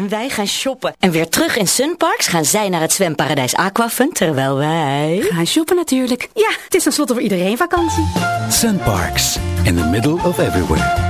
En wij gaan shoppen. En weer terug in Sunparks gaan zij naar het zwemparadijs Aquafun, terwijl wij... Gaan shoppen natuurlijk. Ja, het is tenslotte voor iedereen vakantie. Sunparks, in the middle of everywhere.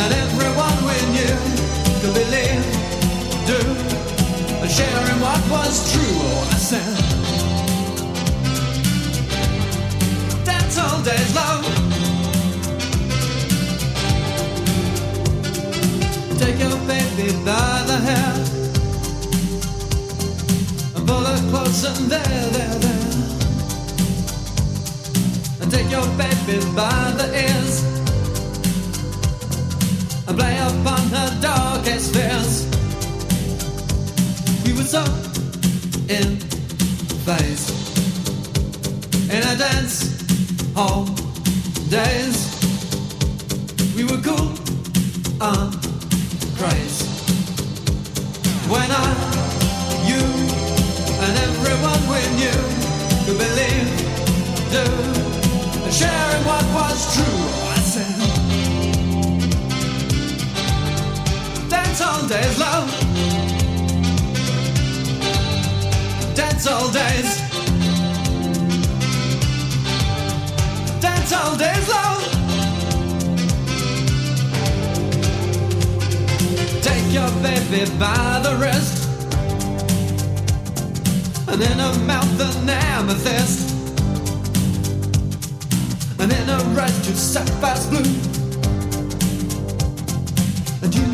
and everyone we knew could believe, do, and sharing what was true. Oh, I said, that's all days love. Take your baby by the hair pull her close and there, there, there and take your baby by the ears and play upon her darkest fears. We were so in phase in a dance hall days. We were cool on craze when I, you, and everyone we knew could believe, do sharing what was true. Dance hall days, love. Dance hall days. Dance hall days, love. Take your baby by the wrist. And in her mouth an amethyst and in a red to sapphire's blue. And you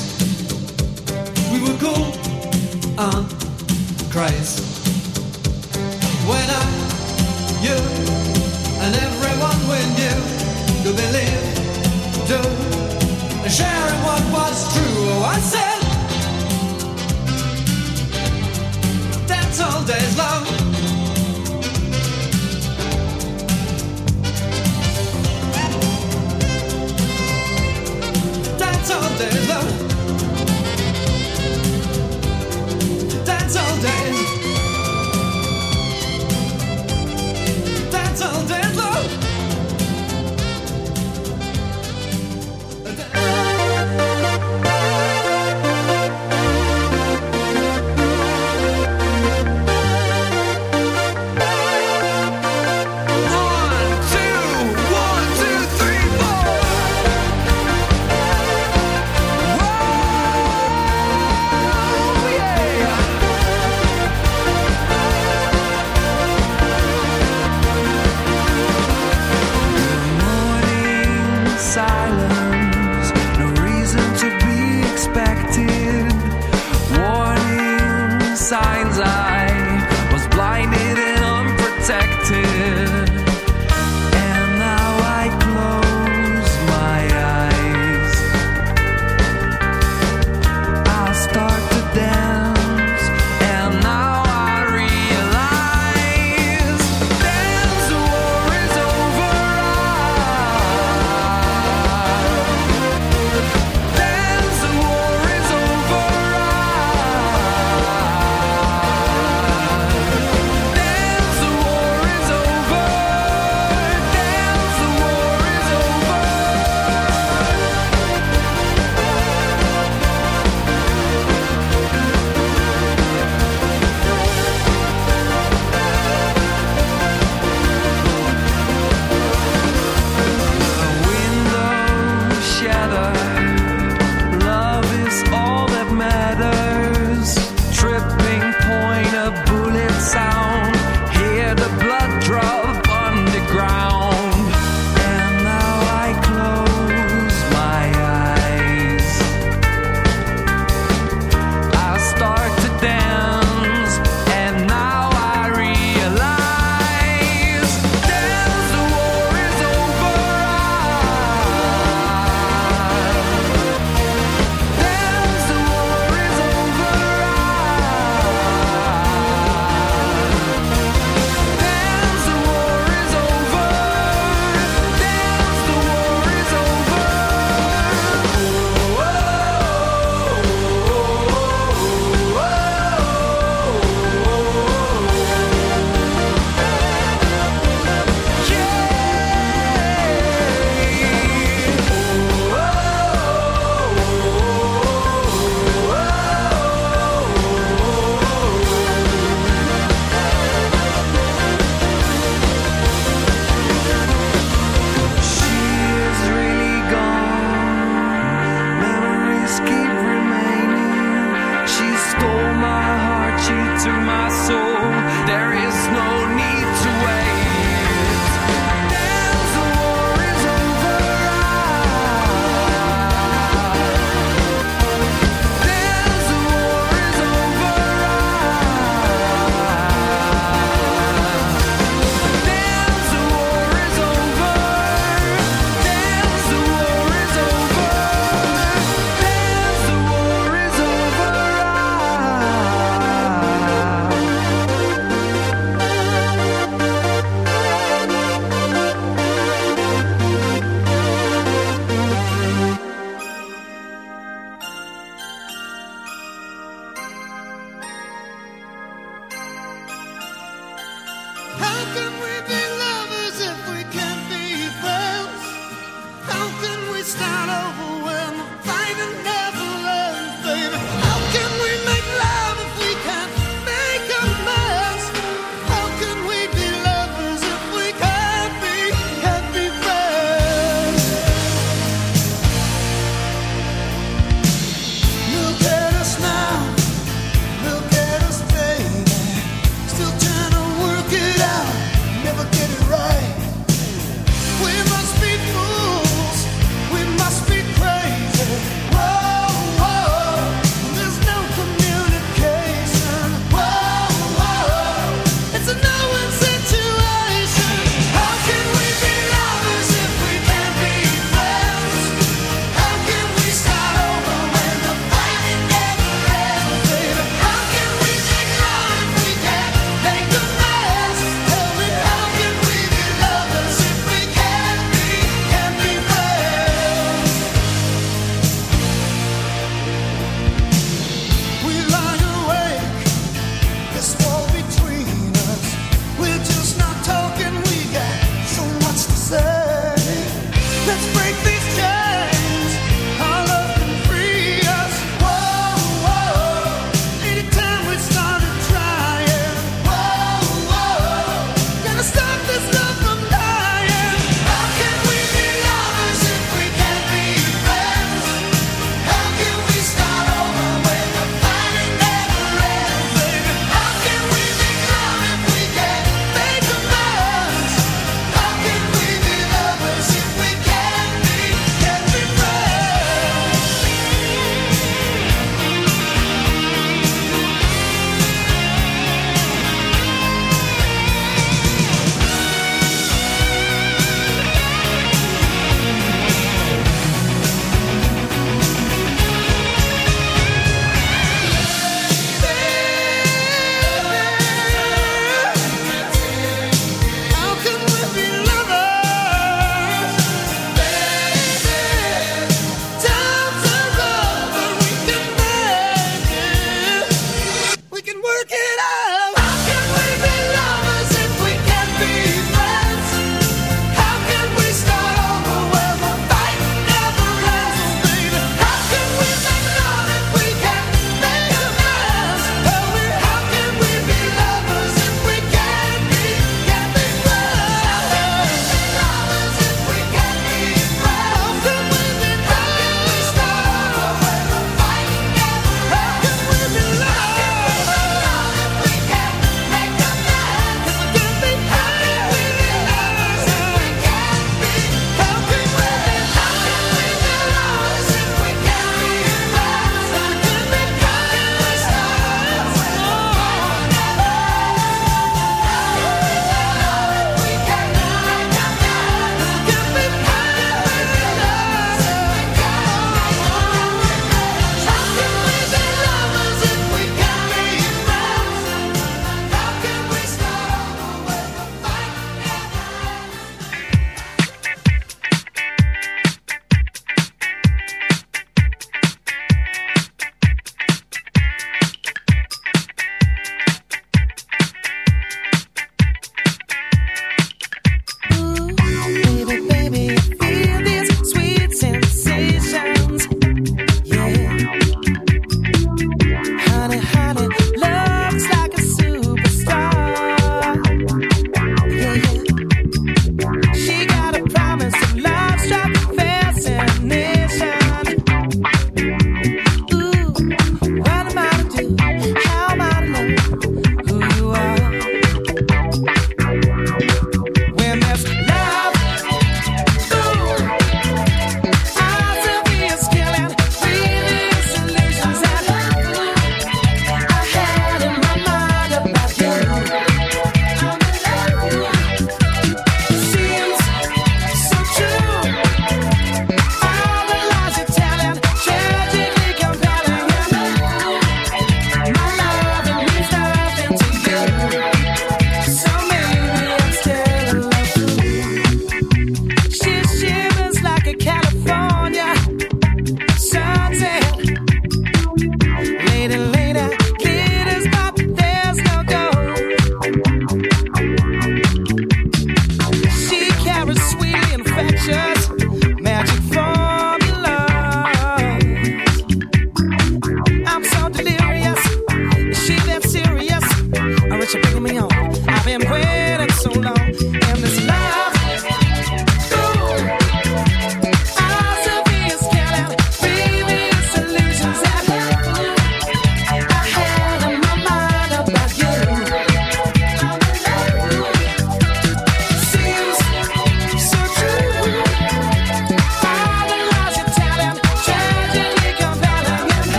Cool on craze when I, you, and everyone we knew could believe, do, and sharing what was true. Oh, I said, dance hall days, love. Dance all day, love.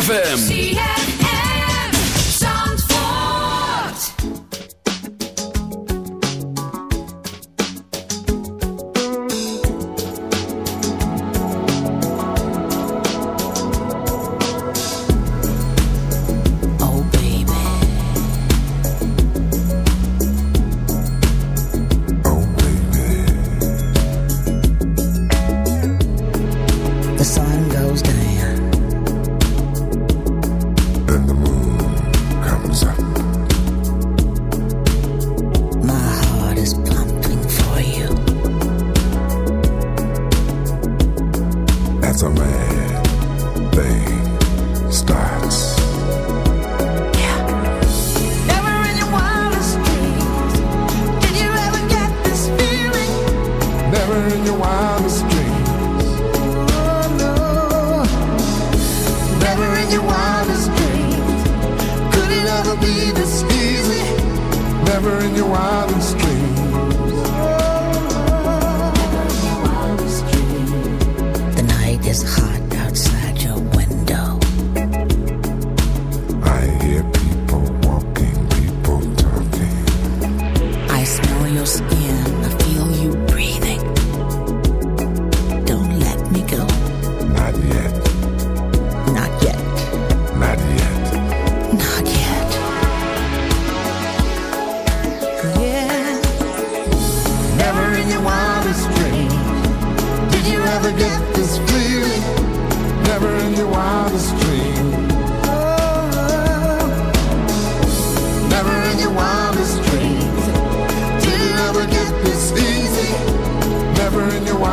ZFM.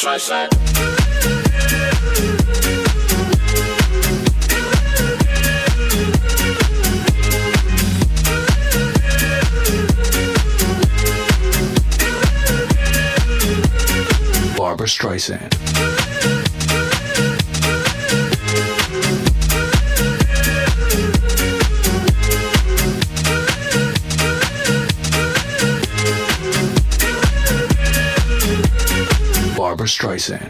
Streisand. Barbra Streisand. Streisand.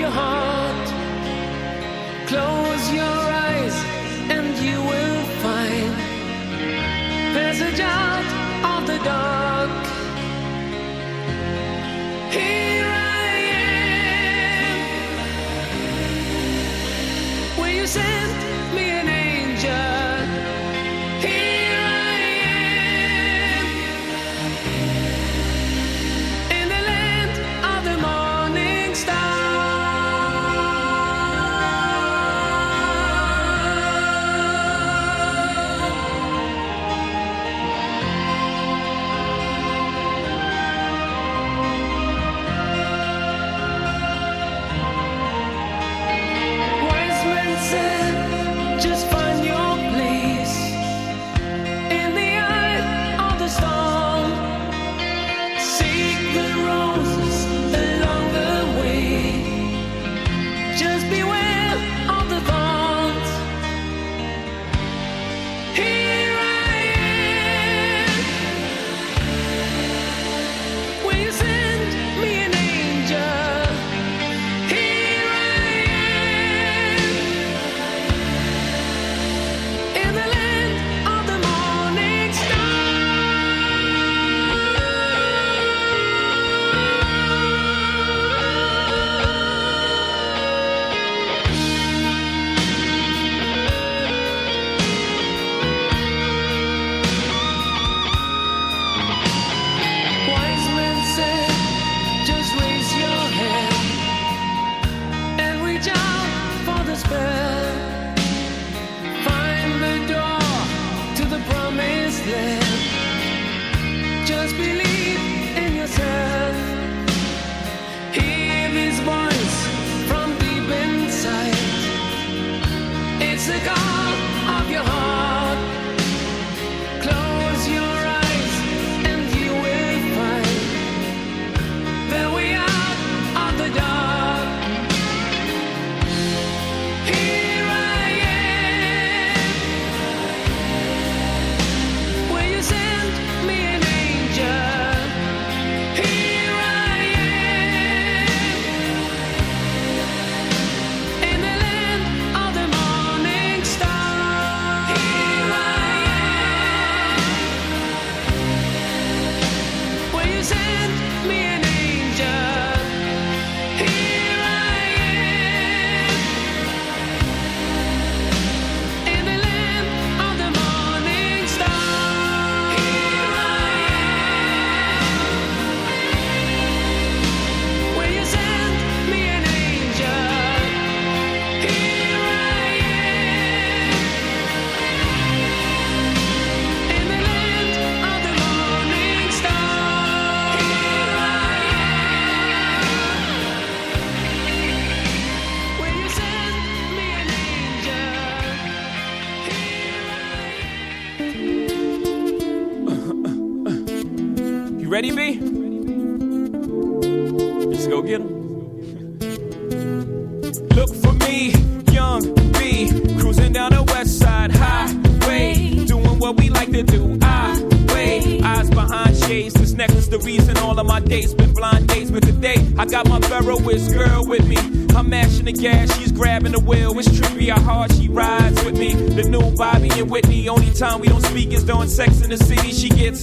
your heart. Close your eyes and you will find passage out of the dark. Here I am. Will you send blind dates. But today, I got my Ferroist girl with me. I'm mashing the gas, she's grabbing the wheel. It's trippy how hard she rides with me. The new Bobby and Whitney, only time we don't speak is during sex in the city. She gets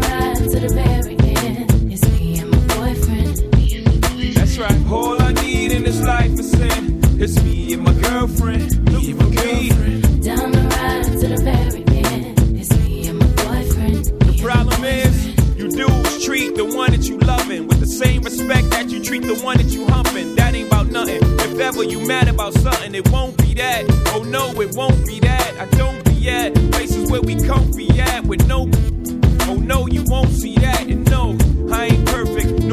this life is sin. It's me and my girlfriend, me and my girlfriend. Down the ride to the very end. It's me and my boyfriend. The problem is, you dudes treat the one that you loving with the same respect that you treat the one that you humping. That ain't about nothing. If ever you mad about something, it won't be that. Oh no, it won't be that. I don't be at places where we comfy at with no. Oh no, you won't see that.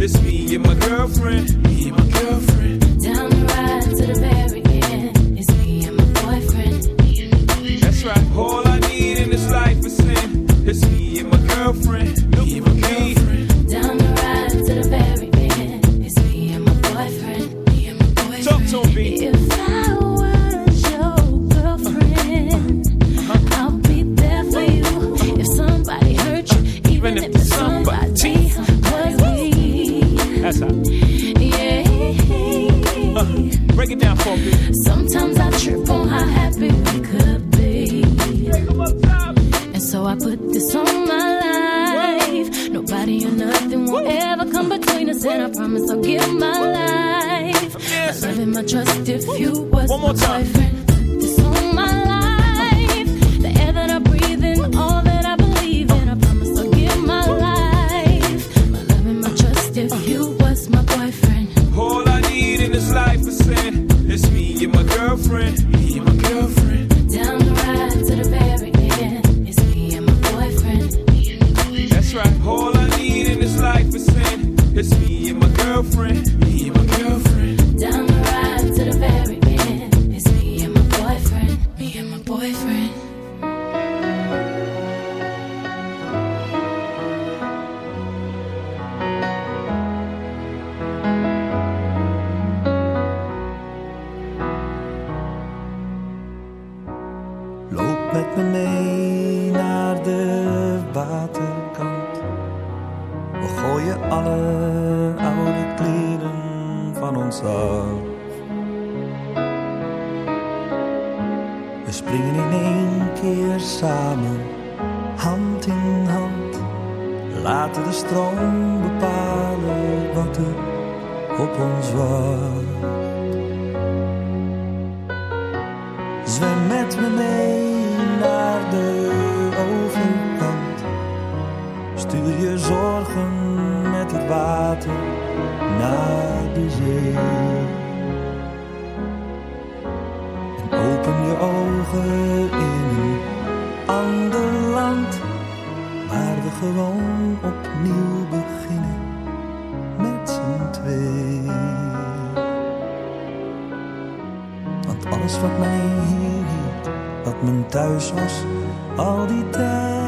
It's me and my girlfriend. Me and my girlfriend. Down the ride to the very end. It's me and my boyfriend. That's right. Hold Zwem met me mee naar de overkant. Stuur je zorgen met het water naar de zee. En open je ogen in een ander land, waar we gewoon opnieuw wat mij hier hield, wat mijn thuis was al die tijd.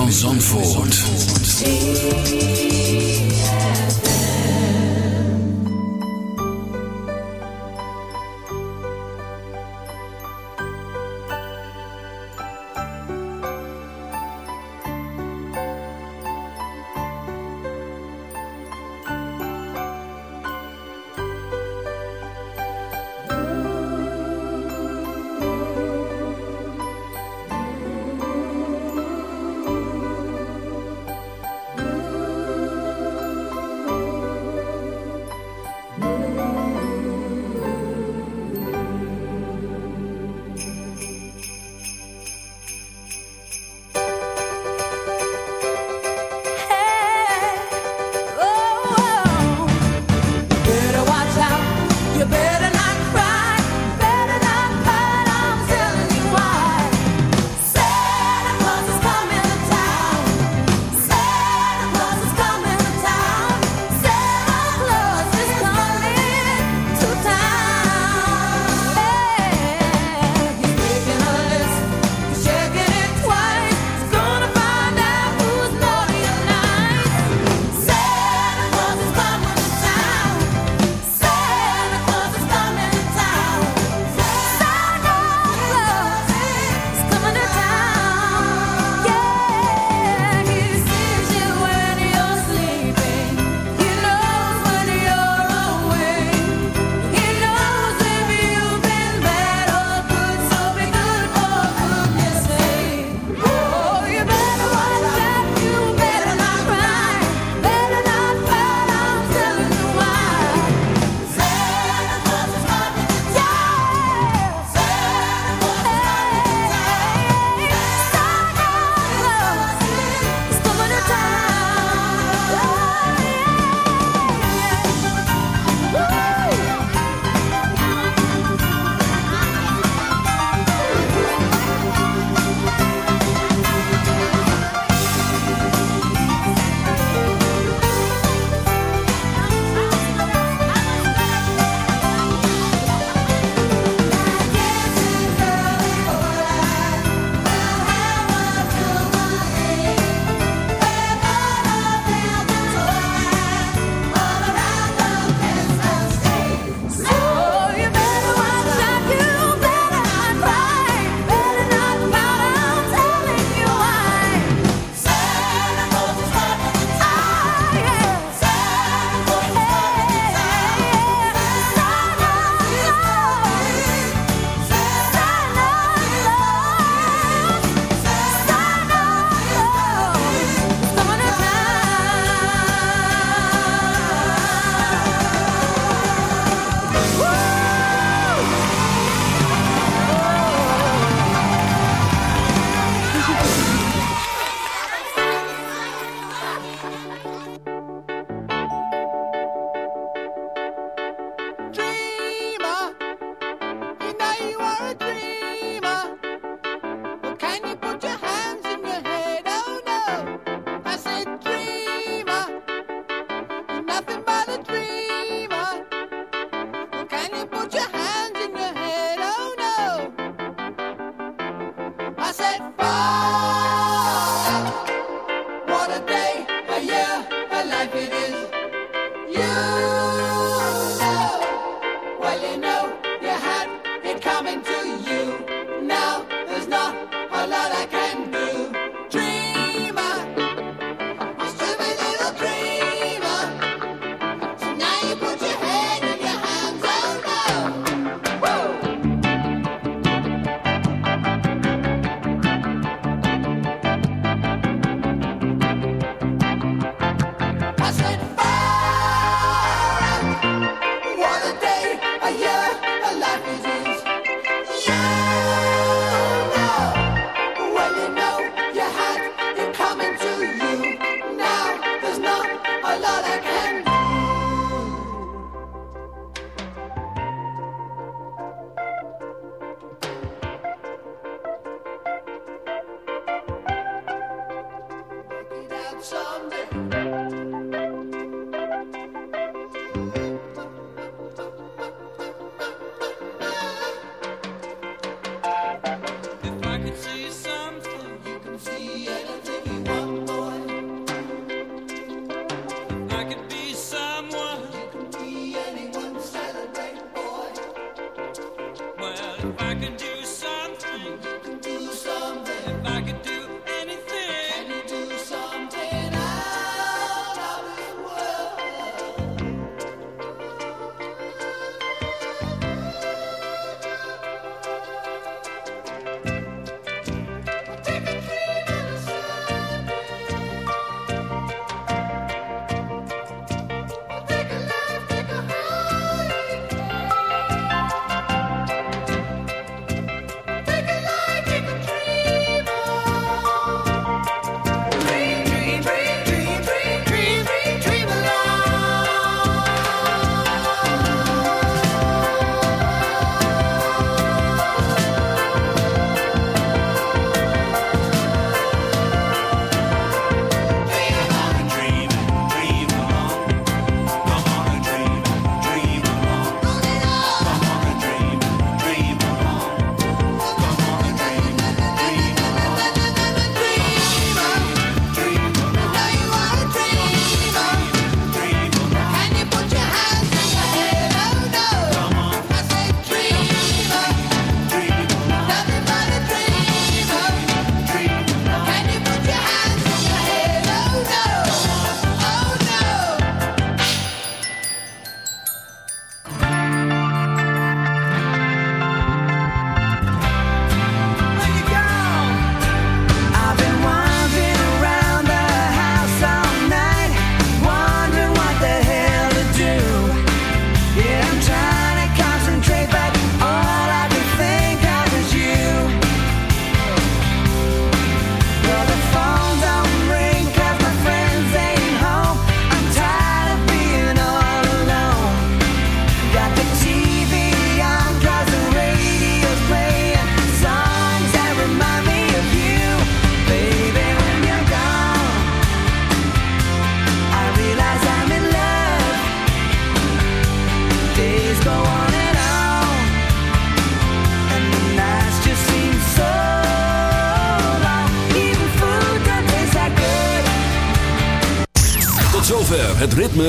Van Zandvoort.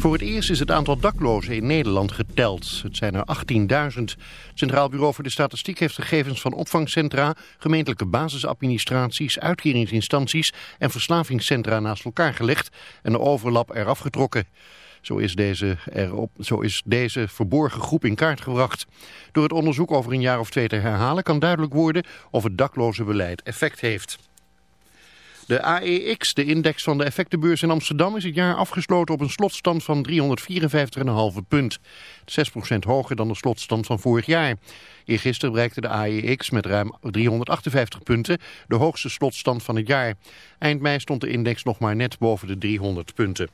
Voor het eerst is het aantal daklozen in Nederland geteld. Het zijn er 18.000. Het Centraal Bureau voor de Statistiek heeft gegevens van opvangcentra, gemeentelijke basisadministraties, uitkeringsinstanties en verslavingscentra naast elkaar gelegd en de overlap eraf getrokken. Zo is, deze zo is deze verborgen groep in kaart gebracht. Door het onderzoek over een jaar of twee te herhalen kan duidelijk worden of het daklozenbeleid effect heeft. De AEX, de index van de effectenbeurs in Amsterdam, is het jaar afgesloten op een slotstand van 354,5 punt. 6% hoger dan de slotstand van vorig jaar. Eergisteren bereikte de AEX met ruim 358 punten de hoogste slotstand van het jaar. Eind mei stond de index nog maar net boven de 300 punten.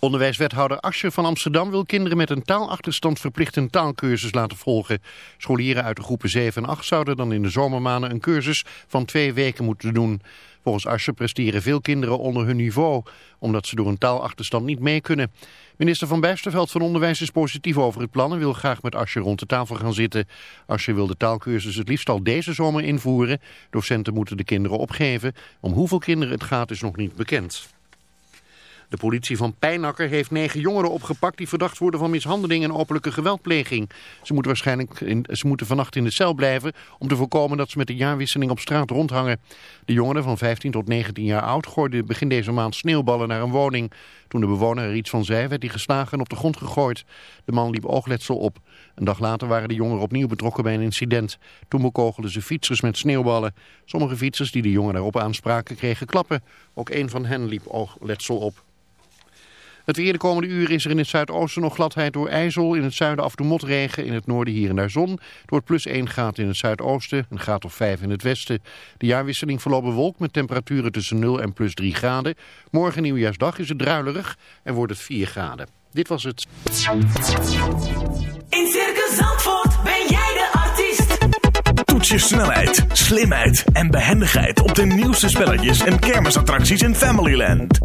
Onderwijswethouder Ascher van Amsterdam wil kinderen met een taalachterstand verplicht een taalkursus laten volgen. Scholieren uit de groepen 7 en 8 zouden dan in de zomermaanden een cursus van twee weken moeten doen. Volgens Ascher presteren veel kinderen onder hun niveau, omdat ze door een taalachterstand niet mee kunnen. Minister van Bijsterveld van Onderwijs is positief over het plan en wil graag met Ascher rond de tafel gaan zitten. Ascher wil de taalkursus het liefst al deze zomer invoeren. Docenten moeten de kinderen opgeven. Om hoeveel kinderen het gaat is nog niet bekend. De politie van Pijnakker heeft negen jongeren opgepakt die verdacht worden van mishandeling en openlijke geweldpleging. Ze moeten waarschijnlijk in, ze moeten vannacht in de cel blijven om te voorkomen dat ze met de jaarwisseling op straat rondhangen. De jongeren van 15 tot 19 jaar oud gooiden begin deze maand sneeuwballen naar een woning. Toen de bewoner er iets van zei, werd hij geslagen en op de grond gegooid. De man liep oogletsel op. Een dag later waren de jongeren opnieuw betrokken bij een incident. Toen bekogelden ze fietsers met sneeuwballen. Sommige fietsers die de jongen daarop aanspraken kregen klappen. Ook een van hen liep oogletsel op. Het weer de komende uren is er in het zuidoosten nog gladheid door ijzel. In het zuiden af en toe motregen. In het noorden hier en daar zon. Het wordt plus 1 graad in het zuidoosten. Een graad of 5 in het westen. De jaarwisseling verloopt bewolkt met temperaturen tussen 0 en plus 3 graden. Morgen nieuwjaarsdag is het druilerig en wordt het 4 graden. Dit was het. In Circus Zandvoort ben jij de artiest. Toets je snelheid, slimheid en behendigheid op de nieuwste spelletjes en kermisattracties in Familyland.